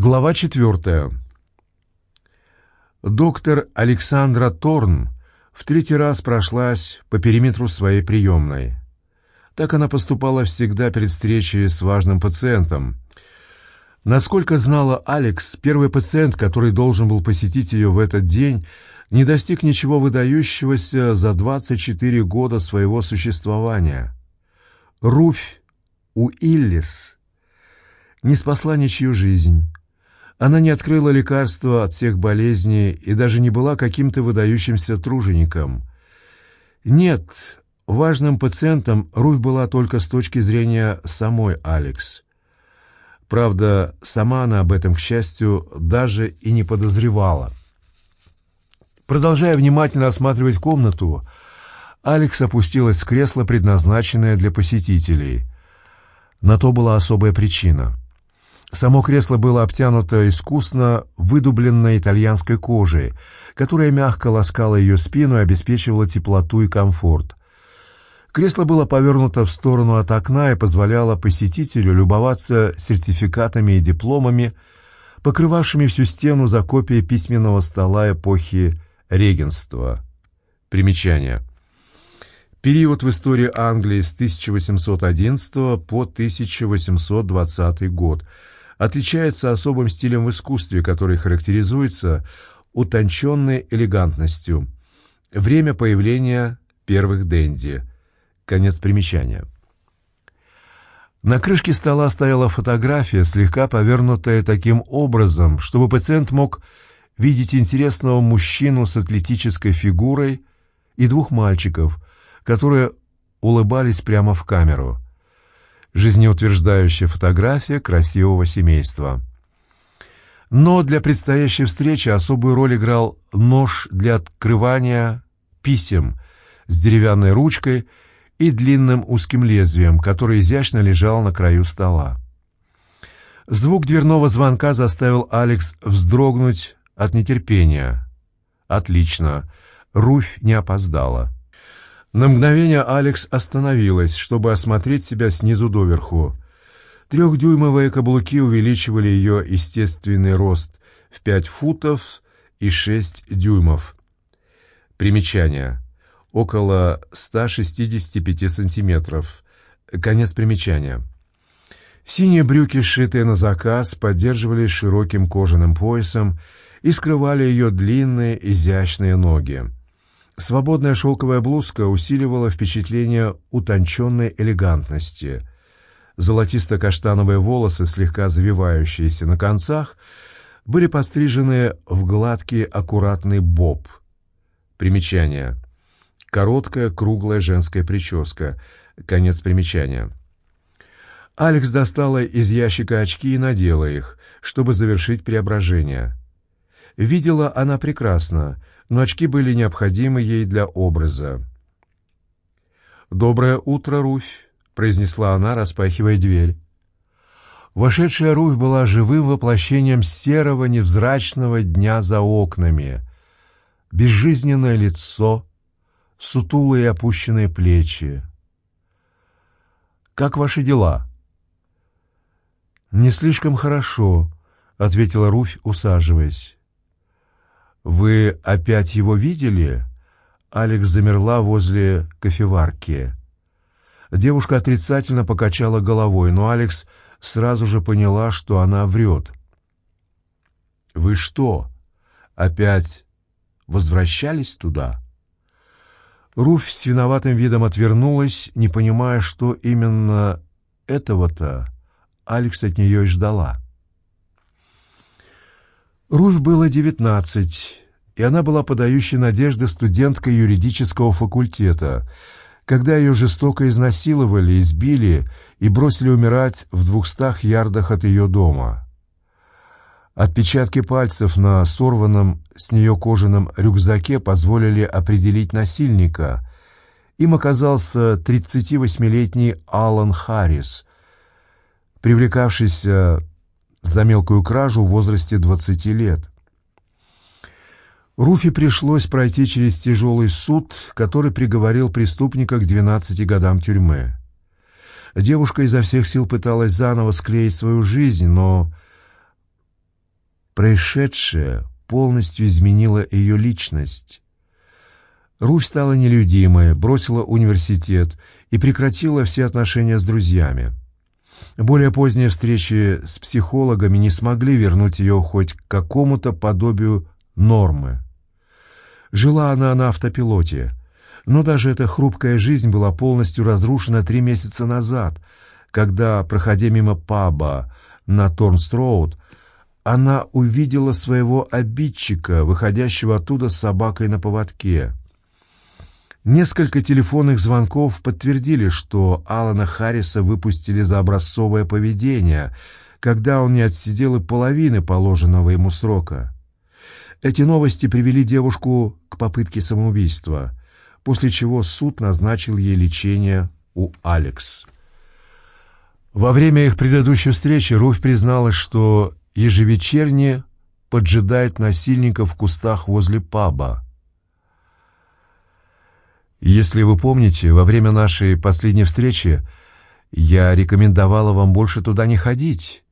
Глава четвертая. Доктор Александра Торн в третий раз прошлась по периметру своей приемной. Так она поступала всегда перед встречей с важным пациентом. Насколько знала Алекс, первый пациент, который должен был посетить ее в этот день, не достиг ничего выдающегося за 24 года своего существования. Руфь Уиллис не спасла ничью жизнь она не открыла лекарства от всех болезней и даже не была каким-то выдающимся тружеником. Нет, важным пациентом Руфь была только с точки зрения самой Алекс. Правда, сама она об этом, к счастью, даже и не подозревала. Продолжая внимательно осматривать комнату, Алекс опустилась в кресло, предназначенное для посетителей. На то была особая причина — Само кресло было обтянуто искусно выдубленной итальянской кожей, которая мягко ласкала ее спину и обеспечивала теплоту и комфорт. Кресло было повернуто в сторону от окна и позволяло посетителю любоваться сертификатами и дипломами, покрывавшими всю стену за копией письменного стола эпохи регенства. Примечание. Период в истории Англии с 1811 по 1820 год – отличается особым стилем в искусстве, который характеризуется утонченной элегантностью. Время появления первых денди. Конец примечания. На крышке стола стояла фотография, слегка повернутая таким образом, чтобы пациент мог видеть интересного мужчину с атлетической фигурой и двух мальчиков, которые улыбались прямо в камеру жизнеутверждающая фотография красивого семейства. Но для предстоящей встречи особую роль играл нож для открывания писем с деревянной ручкой и длинным узким лезвием, который изящно лежал на краю стола. Звук дверного звонка заставил Алекс вздрогнуть от нетерпения. «Отлично. Руфь не опоздала». На мгновение Алекс остановилась, чтобы осмотреть себя снизу доверху. Трехдюймовые каблуки увеличивали ее естественный рост в пять футов и шесть дюймов. Примечание. Около 165 сантиметров. Конец примечания. Синие брюки, сшитые на заказ, поддерживались широким кожаным поясом и скрывали ее длинные изящные ноги. Свободная шелковая блузка усиливала впечатление утонченной элегантности. Золотисто-каштановые волосы, слегка завивающиеся на концах, были подстрижены в гладкий аккуратный боб. Примечание. Короткая круглая женская прическа. Конец примечания. Алекс достала из ящика очки и надела их, чтобы завершить преображение. Видела она прекрасно — но очки были необходимы ей для образа. «Доброе утро, Руфь!» — произнесла она, распахивая дверь. Вошедшая Руфь была живым воплощением серого невзрачного дня за окнами. Безжизненное лицо, сутулые опущенные плечи. «Как ваши дела?» «Не слишком хорошо», — ответила Руфь, усаживаясь. «Вы опять его видели?» Алекс замерла возле кофеварки. Девушка отрицательно покачала головой, но Алекс сразу же поняла, что она врет. «Вы что, опять возвращались туда?» Руфь с виноватым видом отвернулась, не понимая, что именно этого-то Алекс от нее и ждала. Руфь было девятнадцать, и она была подающей надежды студенткой юридического факультета, когда ее жестоко изнасиловали, избили и бросили умирать в двухстах ярдах от ее дома. Отпечатки пальцев на сорванном с нее кожаном рюкзаке позволили определить насильника. Им оказался 38-летний Алан Харрис, привлекавшийся за мелкую кражу в возрасте 20 лет. Руфи пришлось пройти через тяжелый суд, который приговорил преступника к 12 годам тюрьмы. Девушка изо всех сил пыталась заново склеить свою жизнь, но Происшедшее полностью изменило ее личность. Руфь стала нелюдимой, бросила университет и прекратила все отношения с друзьями. Более поздние встречи с психологами не смогли вернуть ее хоть к какому-то подобию нормы. Жила она на автопилоте, но даже эта хрупкая жизнь была полностью разрушена три месяца назад, когда, проходя мимо паба на Торнстроуд, она увидела своего обидчика, выходящего оттуда с собакой на поводке. Несколько телефонных звонков подтвердили, что Алана Харриса выпустили за образцовое поведение, когда он не отсидел и половины положенного ему срока. Эти новости привели девушку к попытке самоубийства, после чего суд назначил ей лечение у Алекс. Во время их предыдущей встречи Руфь призналась, что ежевечерне поджидает насильника в кустах возле паба. Если вы помните, во время нашей последней встречи я рекомендовала вам больше туда не ходить.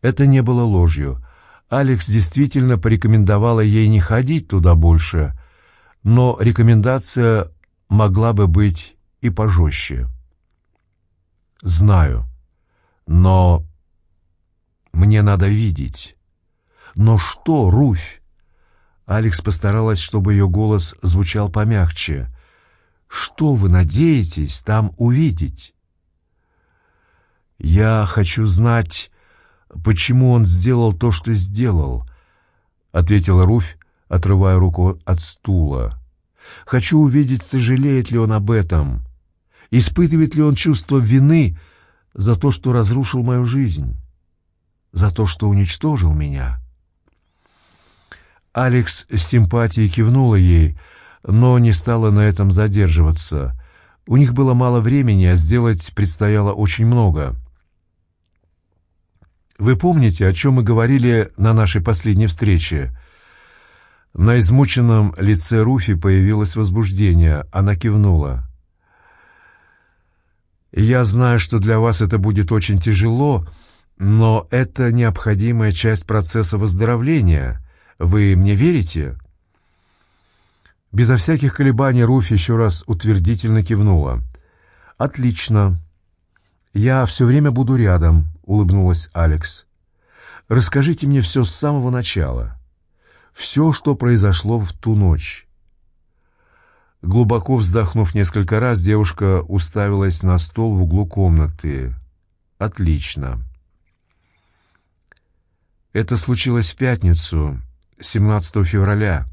Это не было ложью. Алекс действительно порекомендовала ей не ходить туда больше, но рекомендация могла бы быть и пожестче. Знаю, но мне надо видеть. Но что, Руфь? Алекс постаралась, чтобы ее голос звучал помягче. «Что вы надеетесь там увидеть?» «Я хочу знать, почему он сделал то, что сделал», — ответила Руфь, отрывая руку от стула. «Хочу увидеть, сожалеет ли он об этом, испытывает ли он чувство вины за то, что разрушил мою жизнь, за то, что уничтожил меня». Алекс с симпатией кивнула ей, но не стала на этом задерживаться. У них было мало времени, а сделать предстояло очень много. «Вы помните, о чем мы говорили на нашей последней встрече?» На измученном лице Руфи появилось возбуждение. Она кивнула. «Я знаю, что для вас это будет очень тяжело, но это необходимая часть процесса выздоровления. Вы мне верите?» Безо всяких колебаний Руфь еще раз утвердительно кивнула. «Отлично. Я все время буду рядом», — улыбнулась Алекс. «Расскажите мне все с самого начала. Все, что произошло в ту ночь». Глубоко вздохнув несколько раз, девушка уставилась на стол в углу комнаты. «Отлично». Это случилось в пятницу, 17 февраля.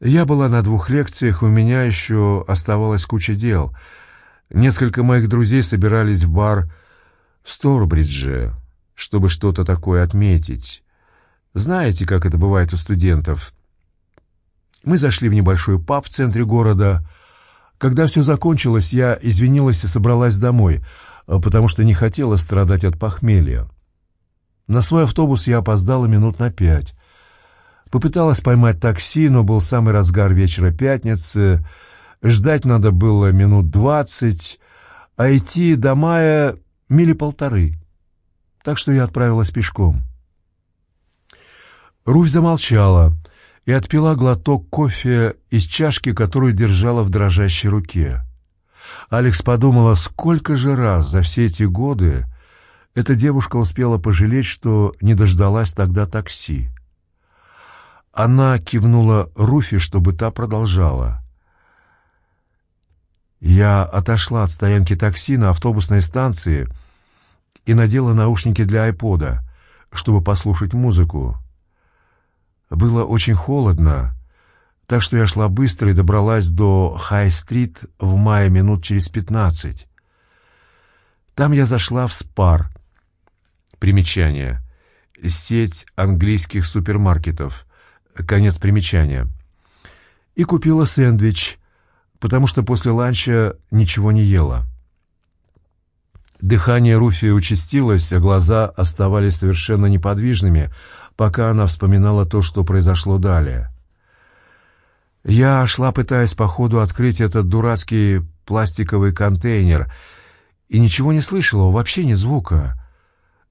Я была на двух лекциях, у меня еще оставалась куча дел. Несколько моих друзей собирались в бар в Сторбридже, чтобы что-то такое отметить. Знаете, как это бывает у студентов? Мы зашли в небольшой паб в центре города. Когда все закончилось, я извинилась и собралась домой, потому что не хотела страдать от похмелья. На свой автобус я опоздала минут на пять. Попыталась поймать такси, но был самый разгар вечера пятницы. Ждать надо было минут двадцать, а идти до мая мили полторы. Так что я отправилась пешком. Руфь замолчала и отпила глоток кофе из чашки, которую держала в дрожащей руке. Алекс подумала, сколько же раз за все эти годы эта девушка успела пожалеть, что не дождалась тогда такси. Она кивнула Руфи, чтобы та продолжала. Я отошла от стоянки такси на автобусной станции и надела наушники для айпода, чтобы послушать музыку. Было очень холодно, так что я шла быстро и добралась до Хай-стрит в мае минут через пятнадцать. Там я зашла в спар, Примечание. Сеть английских супермаркетов. Конец примечания. И купила сэндвич, потому что после ланча ничего не ела. Дыхание Руфи участилось, а глаза оставались совершенно неподвижными, пока она вспоминала то, что произошло далее. Я шла, пытаясь по ходу открыть этот дурацкий пластиковый контейнер, и ничего не слышала, вообще ни звука.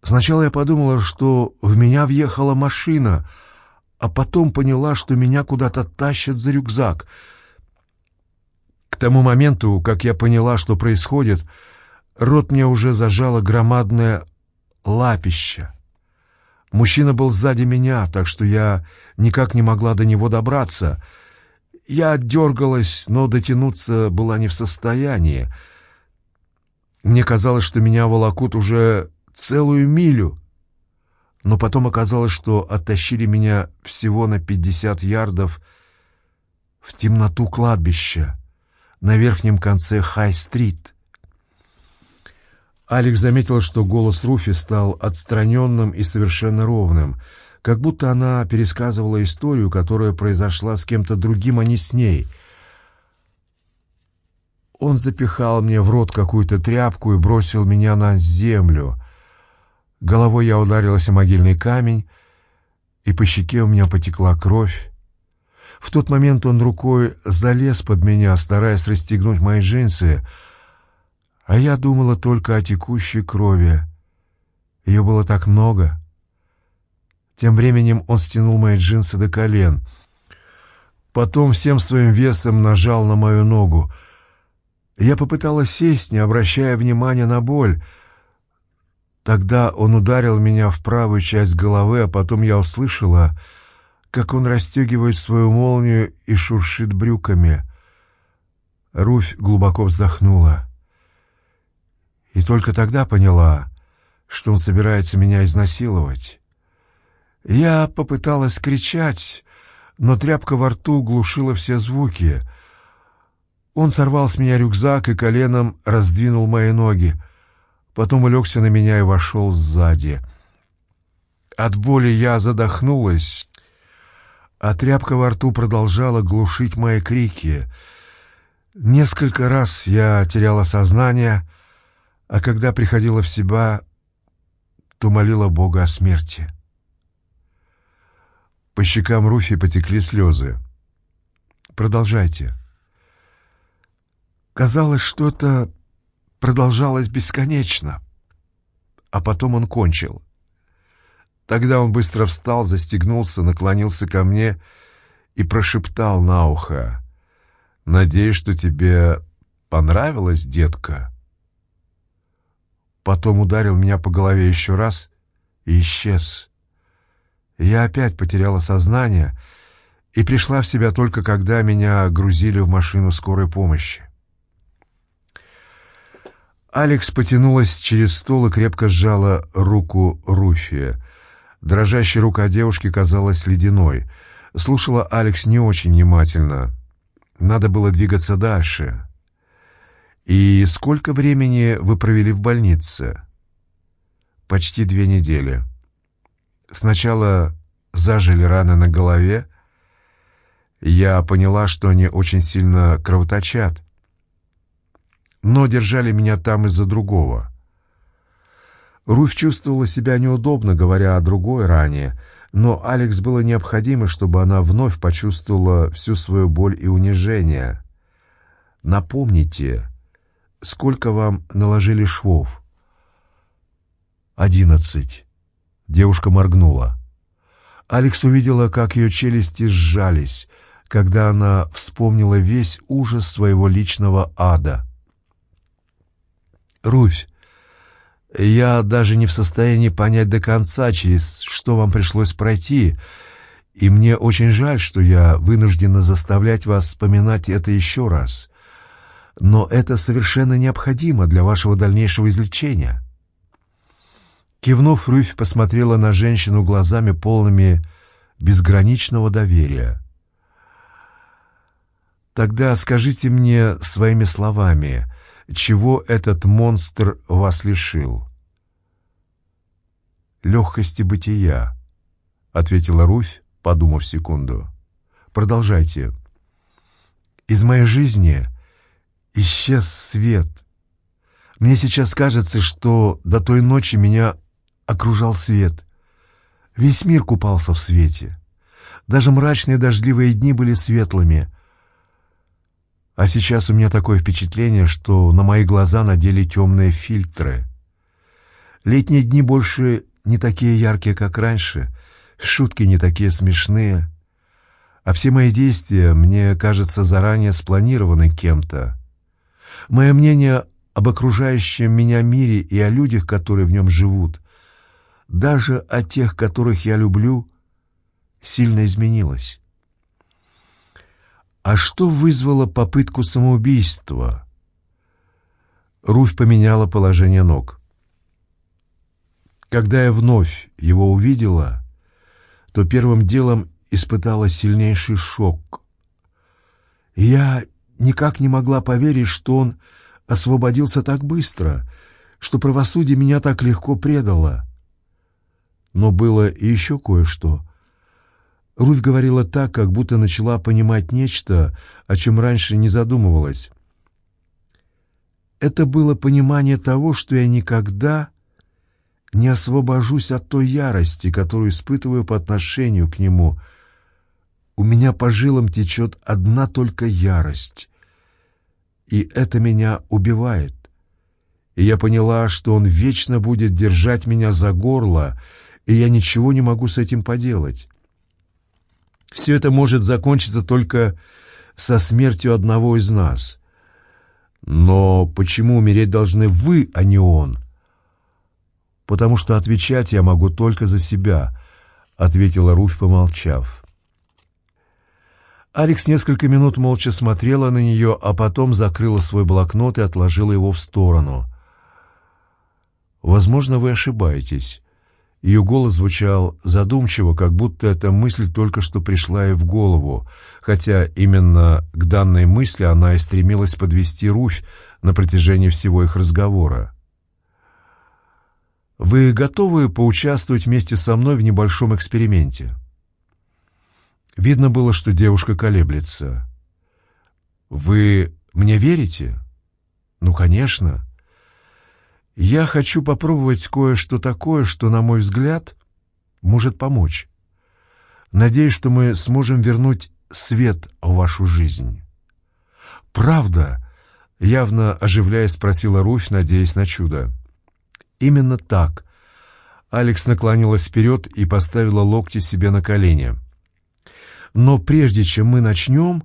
Сначала я подумала, что в меня въехала машина, а потом поняла, что меня куда-то тащат за рюкзак. К тому моменту, как я поняла, что происходит, рот мне уже зажало громадное лапище. Мужчина был сзади меня, так что я никак не могла до него добраться. Я отдергалась, но дотянуться была не в состоянии. Мне казалось, что меня волокут уже целую милю. Но потом оказалось, что оттащили меня всего на пятьдесят ярдов в темноту кладбища на верхнем конце Хай-стрит. Алекс заметил, что голос Руфи стал отстраненным и совершенно ровным, как будто она пересказывала историю, которая произошла с кем-то другим, а не с ней. Он запихал мне в рот какую-то тряпку и бросил меня на землю. Головой я ударилась о могильный камень, и по щеке у меня потекла кровь. В тот момент он рукой залез под меня, стараясь расстегнуть мои джинсы, а я думала только о текущей крови. Ее было так много. Тем временем он стянул мои джинсы до колен. Потом всем своим весом нажал на мою ногу. Я попыталась сесть, не обращая внимания на боль, Тогда он ударил меня в правую часть головы, а потом я услышала, как он расстегивает свою молнию и шуршит брюками. Руфь глубоко вздохнула. И только тогда поняла, что он собирается меня изнасиловать. Я попыталась кричать, но тряпка во рту глушила все звуки. Он сорвал с меня рюкзак и коленом раздвинул мои ноги. Потом улегся на меня и вошел сзади. От боли я задохнулась, а тряпка во рту продолжала глушить мои крики. Несколько раз я теряла сознание, а когда приходила в себя, то молила Бога о смерти. По щекам Руфи потекли слезы. «Продолжайте». Казалось, что это продолжалось бесконечно. А потом он кончил. Тогда он быстро встал, застегнулся, наклонился ко мне и прошептал на ухо. «Надеюсь, что тебе понравилось, детка?» Потом ударил меня по голове еще раз и исчез. Я опять потеряла сознание и пришла в себя только когда меня грузили в машину скорой помощи. Алекс потянулась через стол и крепко сжала руку Руфи. Дрожащая рука девушки казалась ледяной. Слушала Алекс не очень внимательно. Надо было двигаться дальше. «И сколько времени вы провели в больнице?» «Почти две недели. Сначала зажили раны на голове. Я поняла, что они очень сильно кровоточат но держали меня там из-за другого. Руфь чувствовала себя неудобно, говоря о другой ране, но Алекс было необходимо, чтобы она вновь почувствовала всю свою боль и унижение. «Напомните, сколько вам наложили швов?» «Одиннадцать». Девушка моргнула. Алекс увидела, как ее челюсти сжались, когда она вспомнила весь ужас своего личного ада — Руфь, я даже не в состоянии понять до конца, через что вам пришлось пройти, и мне очень жаль, что я вынуждена заставлять вас вспоминать это еще раз. Но это совершенно необходимо для вашего дальнейшего излечения». Кивнув, Руфь посмотрела на женщину глазами полными безграничного доверия. «Тогда скажите мне своими словами, чего этот монстр вас лишил?» «Легкости бытия», — ответила Руфь, подумав секунду. «Продолжайте. Из моей жизни исчез свет. Мне сейчас кажется, что до той ночи меня окружал свет. Весь мир купался в свете. Даже мрачные дождливые дни были светлыми, а сейчас у меня такое впечатление, что на мои глаза надели темные фильтры. Летние дни больше не такие яркие, как раньше, шутки не такие смешные, а все мои действия, мне кажется, заранее спланированы кем-то. Мое мнение об окружающем меня мире и о людях, которые в нем живут, даже о тех, которых я люблю, сильно изменилось. А что вызвало попытку самоубийства? Руфь поменяла положение ног. Когда я вновь его увидела, то первым делом испытала сильнейший шок. Я никак не могла поверить, что он освободился так быстро, что правосудие меня так легко предало. Но было еще кое-что. Руфь говорила так, как будто начала понимать нечто, о чем раньше не задумывалась. Это было понимание того, что я никогда не освобожусь от той ярости, которую испытываю по отношению к нему. У меня по жилам течет одна только ярость, и это меня убивает. И я поняла, что он вечно будет держать меня за горло, и я ничего не могу с этим поделать. Все это может закончиться только со смертью одного из нас. Но почему умереть должны вы, а не он? Потому что отвечать я могу только за себя, ответила Руфь, помолчав. Алекс несколько минут молча смотрела на нее, а потом закрыла свой блокнот и отложила его в сторону. «Возможно, вы ошибаетесь. Ее голос звучал задумчиво, как будто эта мысль только что пришла ей в голову, хотя именно к данной мысли она и стремилась подвести Руфь на протяжении всего их разговора. «Вы готовы поучаствовать вместе со мной в небольшом эксперименте?» Видно было, что девушка колеблется. «Вы мне верите?» «Ну, конечно». Я хочу попробовать кое-что такое, что, на мой взгляд, может помочь. Надеюсь, что мы сможем вернуть свет в вашу жизнь. Правда? Явно оживляясь, спросила Руфь, надеясь на чудо. Именно так. Алекс наклонилась вперед и поставила локти себе на колени. Но прежде чем мы начнем,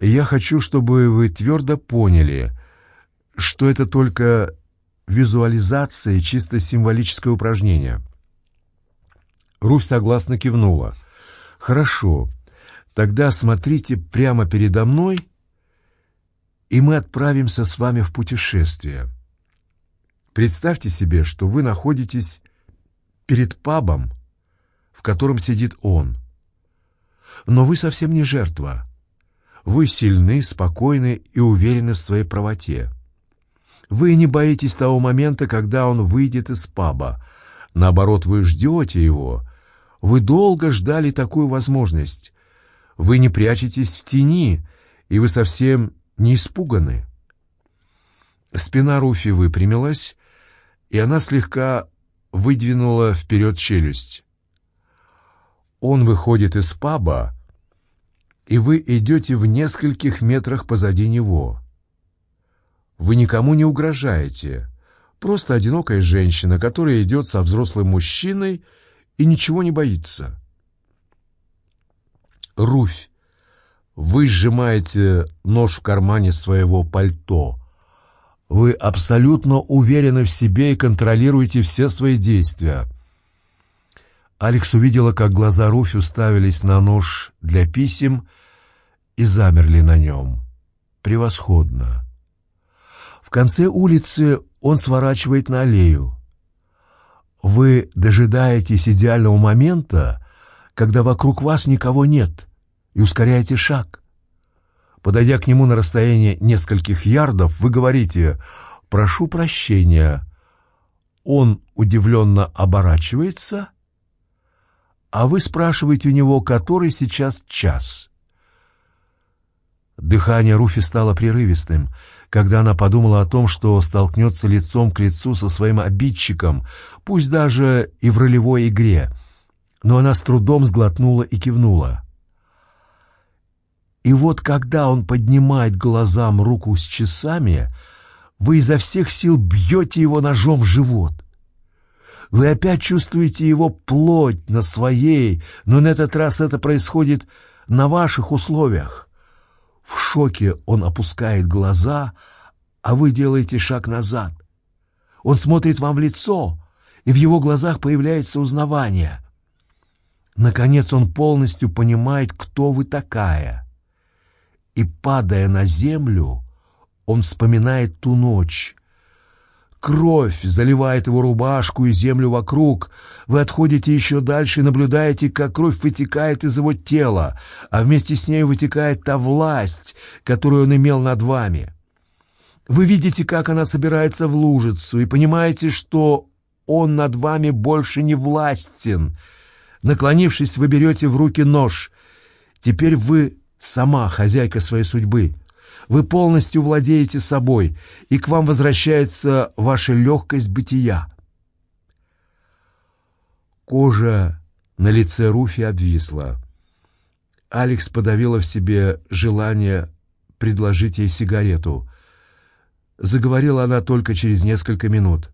я хочу, чтобы вы твердо поняли, что это только визуализация — чисто символическое упражнение. Руфь согласно кивнула. «Хорошо, тогда смотрите прямо передо мной, и мы отправимся с вами в путешествие. Представьте себе, что вы находитесь перед пабом, в котором сидит он. Но вы совсем не жертва. Вы сильны, спокойны и уверены в своей правоте. Вы не боитесь того момента, когда он выйдет из паба. Наоборот, вы ждете его. Вы долго ждали такую возможность. Вы не прячетесь в тени, и вы совсем не испуганы. Спина Руфи выпрямилась, и она слегка выдвинула вперед челюсть. Он выходит из паба, и вы идете в нескольких метрах позади него. Вы никому не угрожаете. Просто одинокая женщина, которая идет со взрослым мужчиной и ничего не боится. Руфь, вы сжимаете нож в кармане своего пальто. Вы абсолютно уверены в себе и контролируете все свои действия. Алекс увидела, как глаза Руфи уставились на нож для писем и замерли на нем. Превосходно. Конце улицы он сворачивает на аллею. Вы дожидаетесь идеального момента, когда вокруг вас никого нет, и ускоряете шаг. Подойдя к нему на расстояние нескольких ярдов, вы говорите «Прошу прощения». Он удивленно оборачивается, а вы спрашиваете у него, который сейчас час. Дыхание Руфи стало прерывистым — когда она подумала о том, что столкнется лицом к лицу со своим обидчиком, пусть даже и в ролевой игре. Но она с трудом сглотнула и кивнула. И вот когда он поднимает глазам руку с часами, вы изо всех сил бьете его ножом в живот. Вы опять чувствуете его плоть на своей, но на этот раз это происходит на ваших условиях. В шоке он опускает глаза, а вы делаете шаг назад. Он смотрит вам в лицо, и в его глазах появляется узнавание. Наконец он полностью понимает, кто вы такая. И, падая на землю, он вспоминает ту ночь. Кровь заливает его рубашку и землю вокруг. Вы отходите еще дальше и наблюдаете, как кровь вытекает из его тела, а вместе с ней вытекает та власть, которую он имел над вами. Вы видите, как она собирается в лужицу, и понимаете, что он над вами больше не властен. Наклонившись, вы берете в руки нож. Теперь вы сама хозяйка своей судьбы. Вы полностью владеете собой, и к вам возвращается ваша легкость бытия. Кожа на лице Руфи обвисла. Алекс подавила в себе желание предложить ей сигарету. Заговорила она только через несколько минут.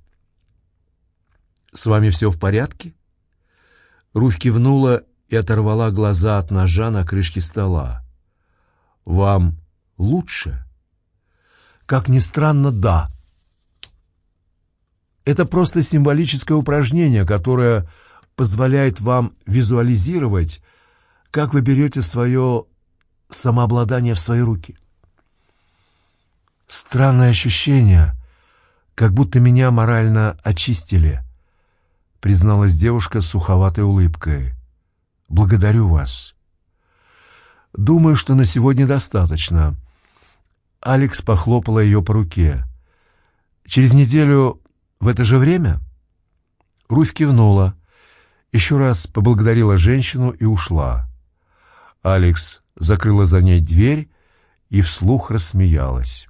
«С вами все в порядке?» Руфь кивнула и оторвала глаза от ножа на крышке стола. «Вам лучше?» «Как ни странно, да». Это просто символическое упражнение, которое позволяет вам визуализировать, как вы берете свое самообладание в свои руки. Странное ощущение, как будто меня морально очистили, призналась девушка с суховатой улыбкой. Благодарю вас. Думаю, что на сегодня достаточно. Алекс похлопала ее по руке. Через неделю в это же время? Руфь кивнула, еще раз поблагодарила женщину и ушла. Алекс закрыла за ней дверь и вслух рассмеялась.